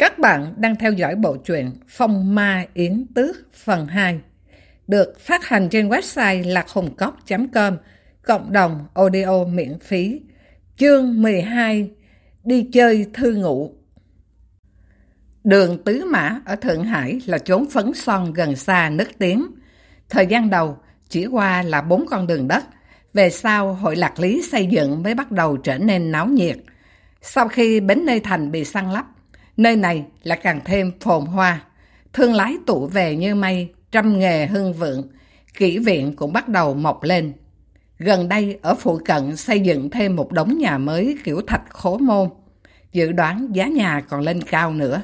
Các bạn đang theo dõi bộ truyện Phong Ma Yến Tước phần 2 được phát hành trên website lạchungcóc.com cộng đồng audio miễn phí chương 12 Đi chơi thư ngụ Đường Tứ Mã ở Thượng Hải là chốn phấn son gần xa nức tiếng. Thời gian đầu chỉ qua là bốn con đường đất. Về sau hội lạc lý xây dựng mới bắt đầu trở nên náo nhiệt. Sau khi bến nơi thành bị săn lấp, Nơi này là càng thêm phồn hoa. Thương lái tụ về như mây, trăm nghề hưng vượng. Kỹ viện cũng bắt đầu mọc lên. Gần đây ở phụ cận xây dựng thêm một đống nhà mới kiểu thạch khố môn. Dự đoán giá nhà còn lên cao nữa.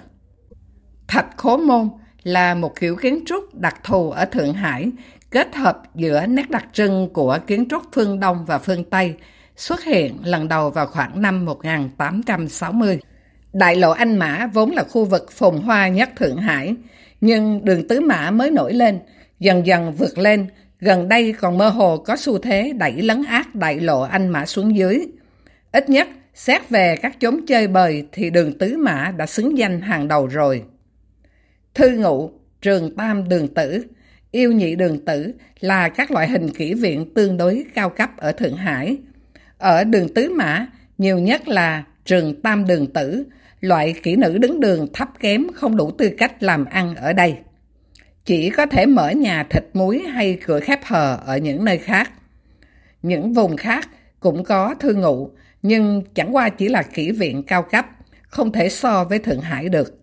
Thạch khố môn là một kiểu kiến trúc đặc thù ở Thượng Hải, kết hợp giữa nét đặc trưng của kiến trúc phương Đông và phương Tây, xuất hiện lần đầu vào khoảng năm 1860. Đại lộ Anh Mã vốn là khu vực phồn hoa nhất Thượng Hải, nhưng đường Tứ Mã mới nổi lên, dần dần vượt lên, gần đây còn mơ hồ có xu thế đẩy lấn át đại lộ Anh Mã xuống dưới. Ít nhất, xét về các chốn chơi bời thì đường Tứ Mã đã xứng danh hàng đầu rồi. Thư ngụ, trường tam đường tử, yêu nhị đường tử là các loại hình kỹ viện tương đối cao cấp ở Thượng Hải. Ở đường Tứ Mã, nhiều nhất là trường tam đường tử, loại kỹ nữ đứng đường thấp kém không đủ tư cách làm ăn ở đây. Chỉ có thể mở nhà thịt muối hay cửa khép hờ ở những nơi khác. Những vùng khác cũng có thư ngụ, nhưng chẳng qua chỉ là kỹ viện cao cấp, không thể so với Thượng Hải được.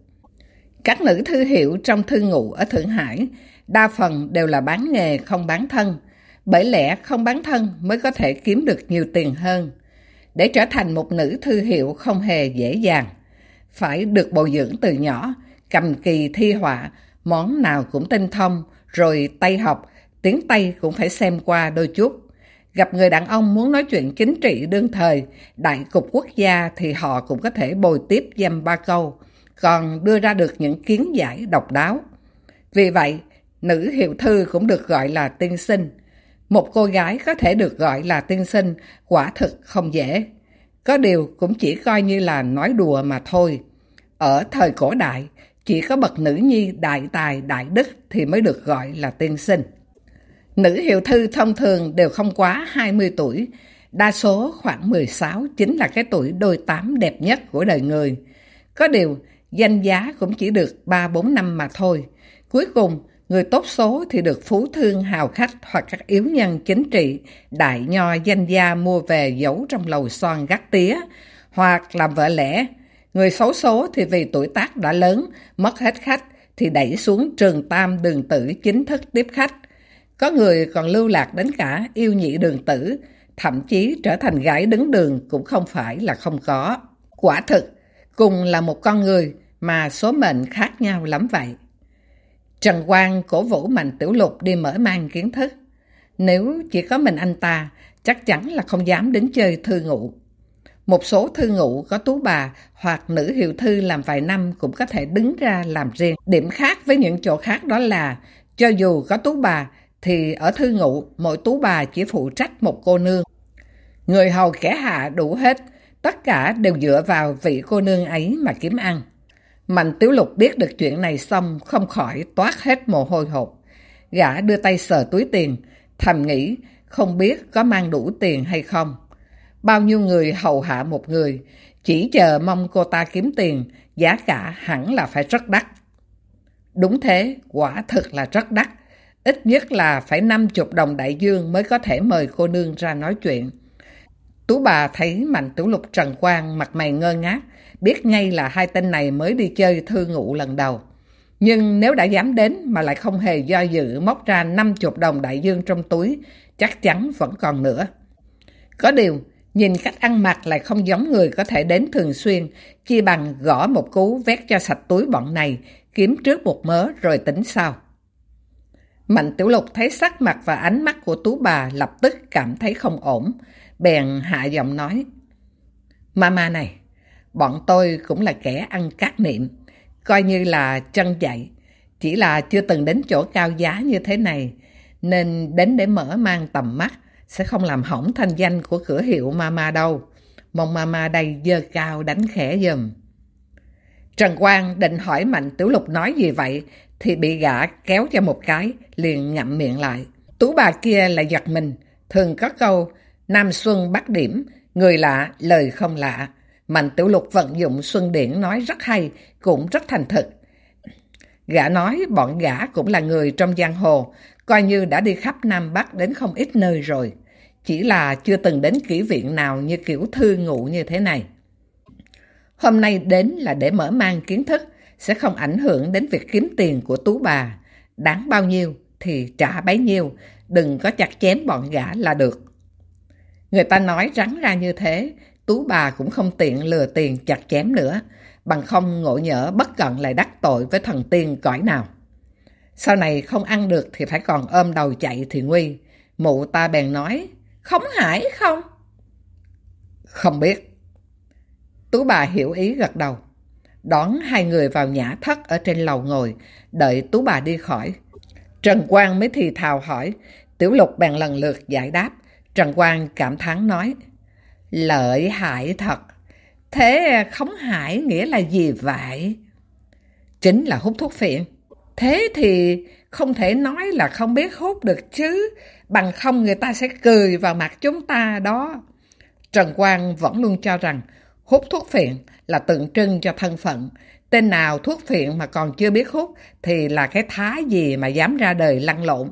Các nữ thư hiệu trong thư ngụ ở Thượng Hải đa phần đều là bán nghề không bán thân, bởi lẽ không bán thân mới có thể kiếm được nhiều tiền hơn. Để trở thành một nữ thư hiệu không hề dễ dàng phải được bồi dưỡng từ nhỏ, cầm kỳ thi họa, món nào cũng tinh thông, rồi tay học, tiếng Tây cũng phải xem qua đôi chút. Gặp người đàn ông muốn nói chuyện chính trị đương thời, đại cục quốc gia thì họ cũng có thể bồi tiếp dăm ba câu, còn đưa ra được những kiến giải độc đáo. Vì vậy, nữ hiệu thư cũng được gọi là tiên sinh. Một cô gái có thể được gọi là tiên sinh quả thực không dễ. Có điều cũng chỉ coi như là nói đùa mà thôi. Ở thời cổ đại, chỉ có bậc nữ nhi đại tài đại đức thì mới được gọi là tiên sinh. Nữ hiệu thư thông thường đều không quá 20 tuổi, đa số khoảng 16 chính là cái tuổi đôi tám đẹp nhất của đời người. Có điều, danh giá cũng chỉ được 3-4 năm mà thôi. Cuối cùng, người tốt số thì được phú thương hào khách hoặc các yếu nhân chính trị, đại nho danh gia mua về giấu trong lầu son gắt tía, hoặc làm vợ lẽ. Người xấu số thì vì tuổi tác đã lớn, mất hết khách, thì đẩy xuống trường tam đường tử chính thức tiếp khách. Có người còn lưu lạc đến cả yêu nhị đường tử, thậm chí trở thành gái đứng đường cũng không phải là không có. Quả thực, cùng là một con người mà số mệnh khác nhau lắm vậy. Trần Quang cổ vũ Mạnh Tiểu Lục đi mở mang kiến thức. Nếu chỉ có mình anh ta, chắc chắn là không dám đến chơi thư ngụ. Một số thư ngụ có tú bà hoặc nữ hiệu thư làm vài năm cũng có thể đứng ra làm riêng. Điểm khác với những chỗ khác đó là, cho dù có tú bà, thì ở thư ngụ, mỗi tú bà chỉ phụ trách một cô nương. Người hầu kẻ hạ đủ hết, tất cả đều dựa vào vị cô nương ấy mà kiếm ăn. Mạnh Tiểu Lục biết được chuyện này xong không khỏi toát hết mồ hôi hột. Gã đưa tay sờ túi tiền, thầm nghĩ không biết có mang đủ tiền hay không. Bao nhiêu người hầu hạ một người, chỉ chờ mong cô ta kiếm tiền, giá cả hẳn là phải rất đắt. Đúng thế, quả thực là rất đắt. Ít nhất là phải 50 đồng đại dương mới có thể mời cô nương ra nói chuyện. Tú bà thấy Mạnh Tiểu Lục Trần Quang mặt mày ngơ ngác, biết ngay là hai tên này mới đi chơi thư ngụ lần đầu. Nhưng nếu đã dám đến mà lại không hề do dự móc ra 50 đồng đại dương trong túi, chắc chắn vẫn còn nữa. Có điều, nhìn cách ăn mặc lại không giống người có thể đến thường xuyên, chi bằng gõ một cú vét cho sạch túi bọn này, kiếm trước một mớ rồi tính sau. Mạnh Tiểu Lục thấy sắc mặt và ánh mắt của tú bà lập tức cảm thấy không ổn, bèn hạ giọng nói. Mama này, bọn tôi cũng là kẻ ăn cát niệm, coi như là chân dạy, chỉ là chưa từng đến chỗ cao giá như thế này, nên đến để mở mang tầm mắt, sẽ không làm hỏng thanh danh của cửa hiệu Mama đâu. Mong Mama đây dơ cao đánh khẽ dùm. Trần Quang định hỏi Mạnh Tiểu Lục nói gì vậy, thì bị gã kéo cho một cái, liền ngậm miệng lại. Tú bà kia lại giật mình, thường có câu Nam Xuân bắt điểm, người lạ, lời không lạ. Mạnh Tiểu Lục vận dụng Xuân Điển nói rất hay, cũng rất thành thực. Gã nói bọn gã cũng là người trong giang hồ, coi như đã đi khắp Nam Bắc đến không ít nơi rồi. Chỉ là chưa từng đến kỹ viện nào như kiểu thư ngụ như thế này. Hôm nay đến là để mở mang kiến thức, sẽ không ảnh hưởng đến việc kiếm tiền của tú bà. Đáng bao nhiêu thì trả bấy nhiêu, đừng có chặt chém bọn gã là được. Người ta nói rắn ra như thế, tú bà cũng không tiện lừa tiền chặt chém nữa, bằng không ngộ nhỡ bất cận lại đắc tội với thần tiên cõi nào. Sau này không ăn được thì phải còn ôm đầu chạy thì nguy. Mụ ta bèn nói, khống hải không? Không biết. Tú bà hiểu ý gật đầu. Đón hai người vào nhã thất ở trên lầu ngồi, đợi Tú bà đi khỏi. Trần Quang mới thì thào hỏi, Tiểu Lục bèn lần lượt giải đáp. Trần Quang cảm thán nói, lợi hại thật. Thế khống hải nghĩa là gì vậy? Chính là hút thuốc phiện. Thế thì không thể nói là không biết hút được chứ. Bằng không người ta sẽ cười vào mặt chúng ta đó. Trần Quang vẫn luôn cho rằng hút thuốc phiện là tượng trưng cho thân phận. Tên nào thuốc phiện mà còn chưa biết hút thì là cái thá gì mà dám ra đời lăn lộn.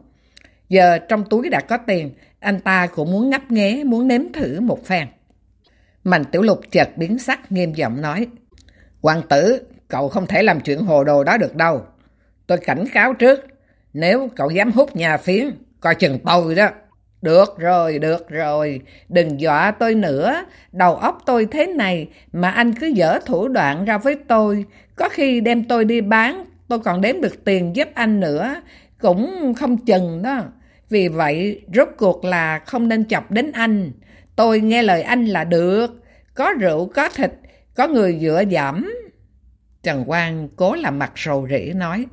Giờ trong túi đã có tiền, anh ta cũng muốn ngấp nghé, muốn nếm thử một phen. Mạnh Tiểu Lục chợt biến sắc nghiêm giọng nói. Hoàng tử, cậu không thể làm chuyện hồ đồ đó được đâu. Tôi cảnh cáo trước, nếu cậu dám hút nhà phiến, coi chừng tôi đó. Được rồi, được rồi, đừng dọa tôi nữa. Đầu óc tôi thế này mà anh cứ dở thủ đoạn ra với tôi. Có khi đem tôi đi bán, tôi còn đếm được tiền giúp anh nữa. Cũng không chừng đó. Vì vậy, rốt cuộc là không nên chọc đến anh. Tôi nghe lời anh là được. Có rượu, có thịt, có người dựa dẫm. Trần Quang cố làm mặt rầu rỉ nói.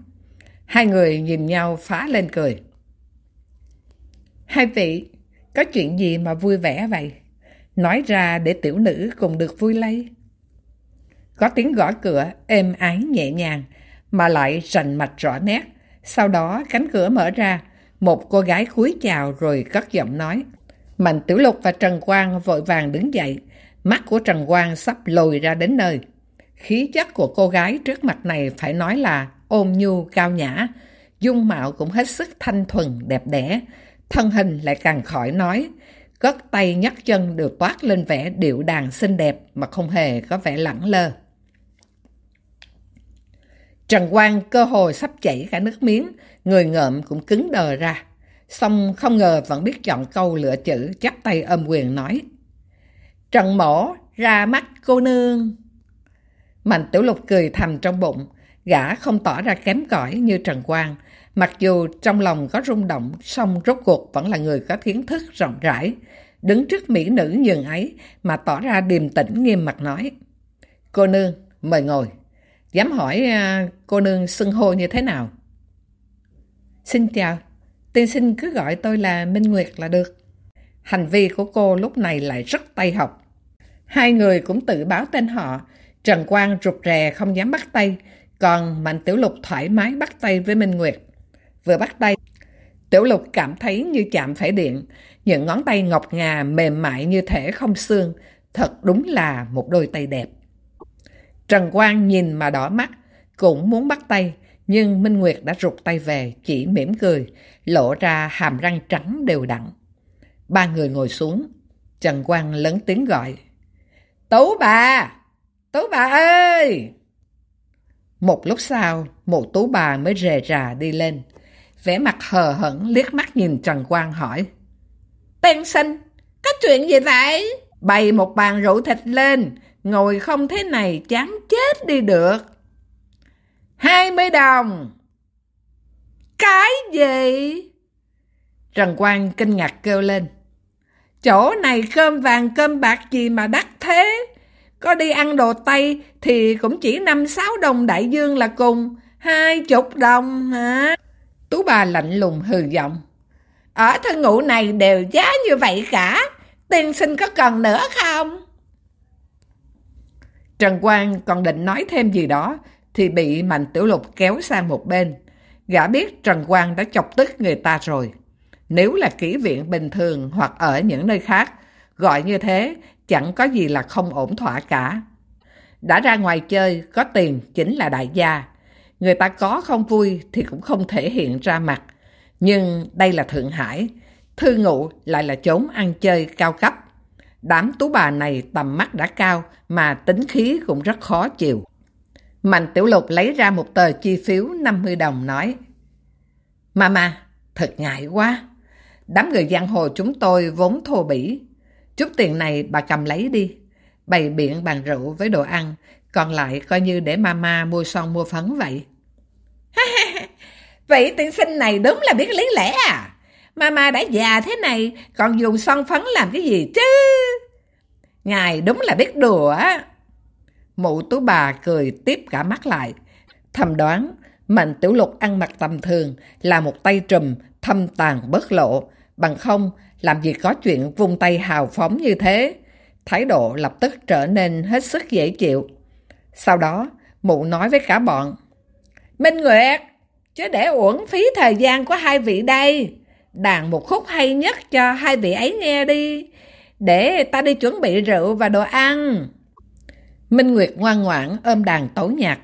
Hai người nhìn nhau phá lên cười. Hai vị, có chuyện gì mà vui vẻ vậy? Nói ra để tiểu nữ cùng được vui lây. Có tiếng gõ cửa êm ái nhẹ nhàng, mà lại rành mạch rõ nét. Sau đó cánh cửa mở ra, một cô gái cúi chào rồi cất giọng nói. Mạnh Tiểu Lục và Trần Quang vội vàng đứng dậy. Mắt của Trần Quang sắp lồi ra đến nơi. Khí chất của cô gái trước mặt này phải nói là ôm nhu cao nhã. Dung mạo cũng hết sức thanh thuần đẹp đẽ. Thân hình lại càng khỏi nói. Cất tay nhấc chân đều toát lên vẻ điệu đàn xinh đẹp mà không hề có vẻ lẳng lơ. Trần Quang cơ hồ sắp chảy cả nước miếng, người ngợm cũng cứng đờ ra. Xong không ngờ vẫn biết chọn câu lựa chữ, chắp tay ôm quyền nói. Trần mổ, ra mắt cô nương. Mạnh tiểu lục cười thầm trong bụng, gã không tỏ ra kém cỏi như Trần Quang. Mặc dù trong lòng có rung động, song rốt cuộc vẫn là người có kiến thức rộng rãi. Đứng trước mỹ nữ nhường ấy mà tỏ ra điềm tĩnh nghiêm mặt nói. Cô nương, mời ngồi. Dám hỏi à, cô nương xưng hô như thế nào? Xin chào, tiên sinh cứ gọi tôi là Minh Nguyệt là được. Hành vi của cô lúc này lại rất tay học. Hai người cũng tự báo tên họ. Trần Quang rụt rè không dám bắt tay, còn Mạnh Tiểu Lục thoải mái bắt tay với Minh Nguyệt. Vừa bắt tay, Tiểu Lục cảm thấy như chạm phải điện, những ngón tay ngọc ngà mềm mại như thể không xương, thật đúng là một đôi tay đẹp. Trần Quang nhìn mà đỏ mắt, cũng muốn bắt tay, nhưng Minh Nguyệt đã rụt tay về, chỉ mỉm cười, lộ ra hàm răng trắng đều đặn. Ba người ngồi xuống, Trần Quang lớn tiếng gọi. Tú bà! Tú bà ơi! Một lúc sau, một tú bà mới rề rà đi lên. vẻ mặt hờ hững liếc mắt nhìn Trần Quang hỏi. Tên sinh, có chuyện gì vậy? Bày một bàn rượu thịt lên, ngồi không thế này chán chết đi được. Hai mươi đồng. Cái gì? Trần Quang kinh ngạc kêu lên. Chỗ này cơm vàng cơm bạc gì mà đắt thế? Có đi ăn đồ Tây thì cũng chỉ năm sáu đồng đại dương là cùng. Hai chục đồng hả? Tú bà lạnh lùng hừ giọng. Ở thân ngụ này đều giá như vậy cả. Tiên sinh có cần nữa không? Trần Quang còn định nói thêm gì đó, thì bị Mạnh Tiểu Lục kéo sang một bên. Gã biết Trần Quang đã chọc tức người ta rồi. Nếu là kỹ viện bình thường hoặc ở những nơi khác, gọi như thế chẳng có gì là không ổn thỏa cả. Đã ra ngoài chơi, có tiền chính là đại gia. Người ta có không vui thì cũng không thể hiện ra mặt. Nhưng đây là Thượng Hải, thư ngụ lại là chốn ăn chơi cao cấp. Đám tú bà này tầm mắt đã cao mà tính khí cũng rất khó chịu. Mạnh Tiểu Lục lấy ra một tờ chi phiếu 50 đồng nói Mama, thật ngại quá. Đám người giang hồ chúng tôi vốn thô bỉ. Chút tiền này bà cầm lấy đi. Bày biện bàn rượu với đồ ăn, còn lại coi như để mama mua son mua phấn vậy. Vậy tiên sinh này đúng là biết lý lẽ à? Mama đã già thế này, còn dùng son phấn làm cái gì chứ? Ngài đúng là biết đùa á. Mụ tú bà cười tiếp cả mắt lại. Thầm đoán, Mạnh Tiểu Lục ăn mặc tầm thường là một tay trùm, thâm tàn bất lộ. Bằng không, làm gì có chuyện vung tay hào phóng như thế. Thái độ lập tức trở nên hết sức dễ chịu. Sau đó, mụ nói với cả bọn. Minh Nguyệt, chứ để uổng phí thời gian của hai vị đây. Đàn một khúc hay nhất cho hai vị ấy nghe đi. Để ta đi chuẩn bị rượu và đồ ăn. Minh Nguyệt ngoan ngoãn ôm đàn tấu nhạc.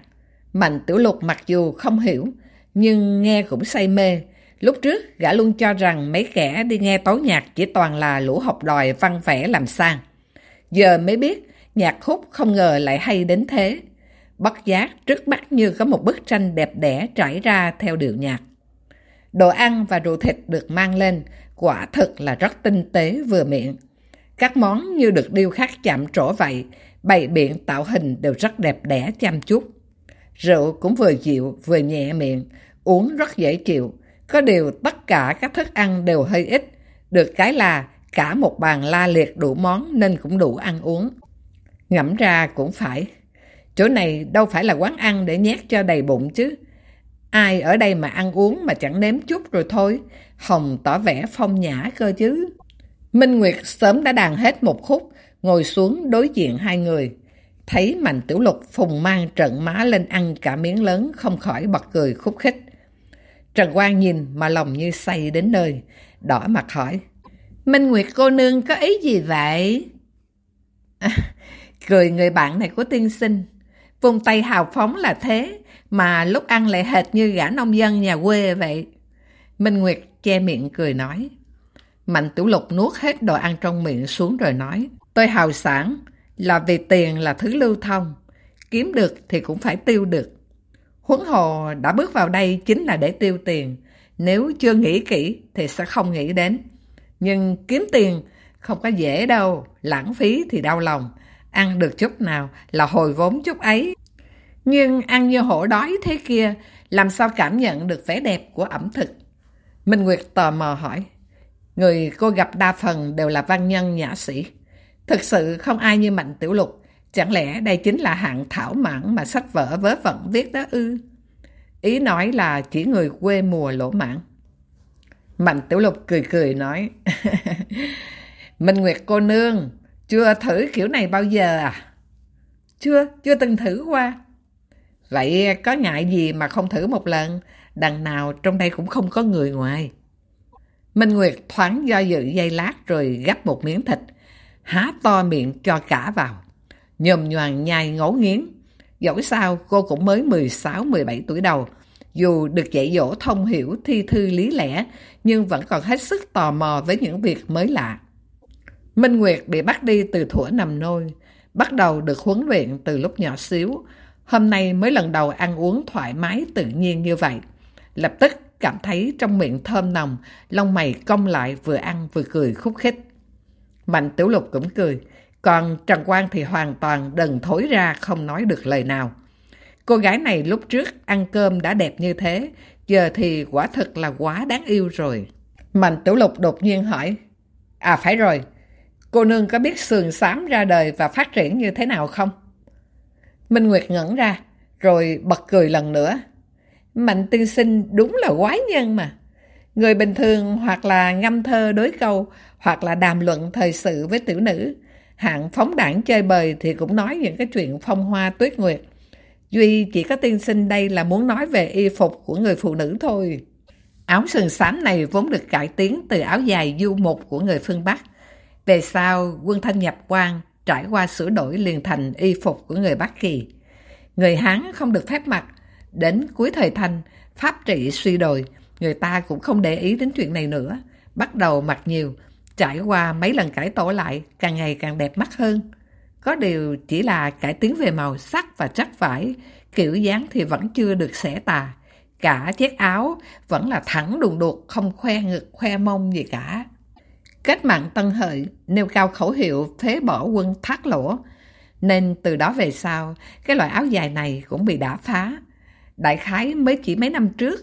Mạnh Tiểu Lục mặc dù không hiểu, nhưng nghe cũng say mê. Lúc trước, gã luôn cho rằng mấy kẻ đi nghe tấu nhạc chỉ toàn là lũ học đòi văn vẽ làm sang. Giờ mới biết, nhạc khúc không ngờ lại hay đến thế. Bất giác, trước mắt như có một bức tranh đẹp đẽ trải ra theo điệu nhạc. Đồ ăn và rượu thịt được mang lên, quả thực là rất tinh tế vừa miệng. Các món như được điêu khắc chạm trổ vậy, bày biện tạo hình đều rất đẹp đẽ chăm chút. Rượu cũng vừa dịu vừa nhẹ miệng, uống rất dễ chịu. Có điều tất cả các thức ăn đều hơi ít, được cái là cả một bàn la liệt đủ món nên cũng đủ ăn uống. Ngẫm ra cũng phải. Chỗ này đâu phải là quán ăn để nhét cho đầy bụng chứ. Ai ở đây mà ăn uống mà chẳng nếm chút rồi thôi. Hồng tỏ vẻ phong nhã cơ chứ. Minh Nguyệt sớm đã đàn hết một khúc, ngồi xuống đối diện hai người. Thấy Mạnh Tiểu Lục phùng mang trận má lên ăn cả miếng lớn không khỏi bật cười khúc khích. Trần Quang nhìn mà lòng như say đến nơi, đỏ mặt hỏi. Minh Nguyệt cô nương có ý gì vậy? À, cười người bạn này của tiên sinh. Vùng tay hào phóng là thế, mà lúc ăn lại hệt như gã nông dân nhà quê vậy. Minh Nguyệt che miệng cười nói. Mạnh Tiểu Lục nuốt hết đồ ăn trong miệng xuống rồi nói. Tôi hào sản, là vì tiền là thứ lưu thông. Kiếm được thì cũng phải tiêu được. Huấn hồ đã bước vào đây chính là để tiêu tiền. Nếu chưa nghĩ kỹ thì sẽ không nghĩ đến. Nhưng kiếm tiền không có dễ đâu. Lãng phí thì đau lòng. Ăn được chút nào là hồi vốn chút ấy. Nhưng ăn như hổ đói thế kia, làm sao cảm nhận được vẻ đẹp của ẩm thực? Minh Nguyệt tò mò hỏi. Người cô gặp đa phần đều là văn nhân nhã sĩ. Thực sự không ai như Mạnh Tiểu Lục. Chẳng lẽ đây chính là hạng thảo mãn mà sách vở vớ vẩn viết đó ư? Ý nói là chỉ người quê mùa lỗ mãn. Mạnh Tiểu Lục cười cười nói. Minh Nguyệt cô nương, chưa thử kiểu này bao giờ à? Chưa, chưa từng thử qua. Vậy có ngại gì mà không thử một lần? Đằng nào trong đây cũng không có người ngoài. Minh Nguyệt thoáng do dự dây lát rồi gắp một miếng thịt, há to miệng cho cả vào. Nhồm nhoàng nhai ngấu nghiến. Dẫu sao cô cũng mới 16-17 tuổi đầu. Dù được dạy dỗ thông hiểu thi thư lý lẽ, nhưng vẫn còn hết sức tò mò với những việc mới lạ. Minh Nguyệt bị bắt đi từ thuở nằm nôi, bắt đầu được huấn luyện từ lúc nhỏ xíu. Hôm nay mới lần đầu ăn uống thoải mái tự nhiên như vậy. Lập tức cảm thấy trong miệng thơm nồng, lông mày cong lại vừa ăn vừa cười khúc khích. Mạnh Tiểu Lục cũng cười, còn Trần Quang thì hoàn toàn đần thối ra không nói được lời nào. Cô gái này lúc trước ăn cơm đã đẹp như thế, giờ thì quả thực là quá đáng yêu rồi. Mạnh Tiểu Lục đột nhiên hỏi, À phải rồi, cô nương có biết sườn xám ra đời và phát triển như thế nào không? Minh Nguyệt ngẩn ra, rồi bật cười lần nữa. Mạnh tiên sinh đúng là quái nhân mà. Người bình thường hoặc là ngâm thơ đối câu, hoặc là đàm luận thời sự với tiểu nữ, Hạng phóng đảng chơi bời thì cũng nói những cái chuyện phong hoa tuyết nguyệt. Duy chỉ có tiên sinh đây là muốn nói về y phục của người phụ nữ thôi. Áo sườn xám này vốn được cải tiến từ áo dài du mục của người phương Bắc. Về sau, quân thanh nhập quan trải qua sửa đổi liền thành y phục của người Bắc Kỳ. Người Hán không được phép mặc. Đến cuối thời thanh, pháp trị suy đồi, người ta cũng không để ý đến chuyện này nữa. Bắt đầu mặc nhiều, trải qua mấy lần cải tổ lại, càng ngày càng đẹp mắt hơn. Có điều chỉ là cải tiến về màu sắc và chất vải, kiểu dáng thì vẫn chưa được xẻ tà. Cả chiếc áo vẫn là thẳng đùng đột, không khoe ngực, khoe mông gì cả. Kết mạng Tân Hợi nêu cao khẩu hiệu phế bỏ quân thác lỗ, nên từ đó về sau, cái loại áo dài này cũng bị đả phá. Đại khái mới chỉ mấy năm trước,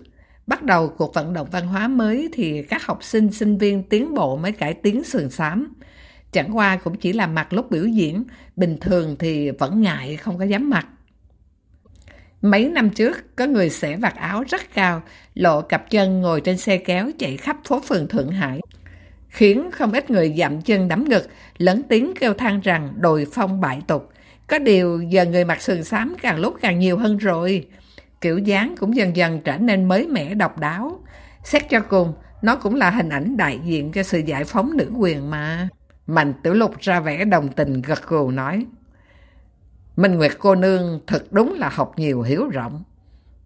bắt đầu cuộc vận động văn hóa mới thì các học sinh, sinh viên tiến bộ mới cải tiến sườn xám. Chẳng qua cũng chỉ là mặc lúc biểu diễn, bình thường thì vẫn ngại không có dám mặc. Mấy năm trước, có người xẻ vạt áo rất cao, lộ cặp chân ngồi trên xe kéo chạy khắp phố phường Thượng Hải. Khiến không ít người dặm chân đắm ngực, lớn tiếng kêu than rằng đồi phong bại tục. Có điều giờ người mặc sườn xám càng lúc càng nhiều hơn rồi. Kiểu dáng cũng dần dần trở nên mới mẻ độc đáo. Xét cho cùng, nó cũng là hình ảnh đại diện cho sự giải phóng nữ quyền mà. Mạnh tiểu lục ra vẻ đồng tình gật gù nói. Minh Nguyệt cô nương thật đúng là học nhiều hiểu rộng.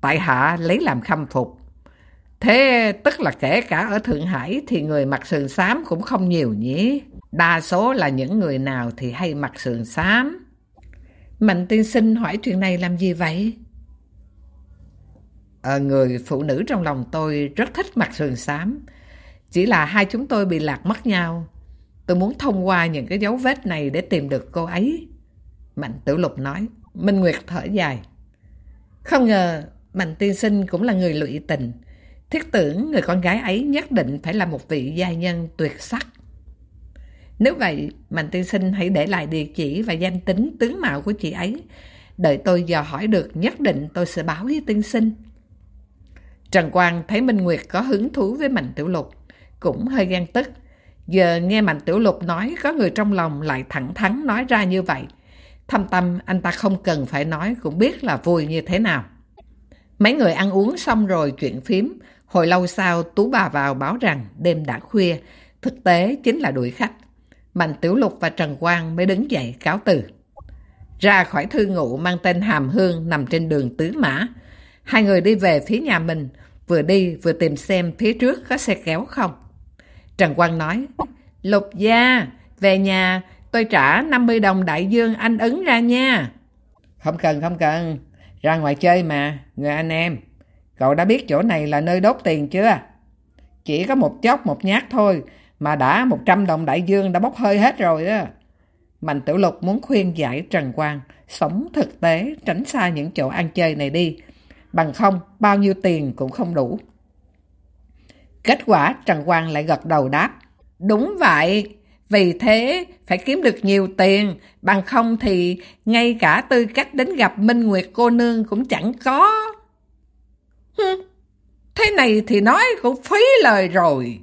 Tại hạ lấy làm khâm phục. Thế tức là kể cả ở Thượng Hải thì người mặc sườn xám cũng không nhiều nhỉ? Đa số là những người nào thì hay mặc sườn xám. Mạnh tiên sinh hỏi chuyện này làm gì vậy? À, người phụ nữ trong lòng tôi rất thích mặc sườn xám. Chỉ là hai chúng tôi bị lạc mất nhau. Tôi muốn thông qua những cái dấu vết này để tìm được cô ấy. Mạnh Tử Lục nói. Minh Nguyệt thở dài. Không ngờ Mạnh tiên sinh cũng là người lụy tình. Thiết tưởng người con gái ấy nhất định phải là một vị gia nhân tuyệt sắc. Nếu vậy, Mạnh tiên sinh hãy để lại địa chỉ và danh tính tướng mạo của chị ấy. Đợi tôi dò hỏi được, nhất định tôi sẽ báo với tiên sinh. Trần Quang thấy Minh Nguyệt có hứng thú với Mạnh Tiểu Lục, cũng hơi ghen tức. Giờ nghe Mạnh Tiểu Lục nói có người trong lòng lại thẳng thắn nói ra như vậy. Thâm tâm anh ta không cần phải nói cũng biết là vui như thế nào. Mấy người ăn uống xong rồi chuyện phím. Hồi lâu sau Tú bà vào báo rằng đêm đã khuya, thực tế chính là đuổi khách. Mạnh Tiểu Lục và Trần Quang mới đứng dậy cáo từ. Ra khỏi thư ngụ mang tên Hàm Hương nằm trên đường Tứ Mã. Hai người đi về phía nhà mình, vừa đi vừa tìm xem phía trước có xe kéo không. Trần Quang nói, Lục gia, về nhà tôi trả 50 đồng đại dương anh ứng ra nha. Không cần, không cần. Ra ngoài chơi mà, người anh em. Cậu đã biết chỗ này là nơi đốt tiền chưa? Chỉ có một chốc một nhát thôi, mà đã 100 đồng đại dương đã bốc hơi hết rồi đó. Mạnh Tiểu Lục muốn khuyên giải Trần Quang sống thực tế, tránh xa những chỗ ăn chơi này đi. Bằng không, bao nhiêu tiền cũng không đủ. Kết quả Trần Quang lại gật đầu đáp. Đúng vậy, vì thế phải kiếm được nhiều tiền, bằng không thì ngay cả tư cách đến gặp Minh Nguyệt cô nương cũng chẳng có. Hừ, thế này thì nói cũng phí lời rồi.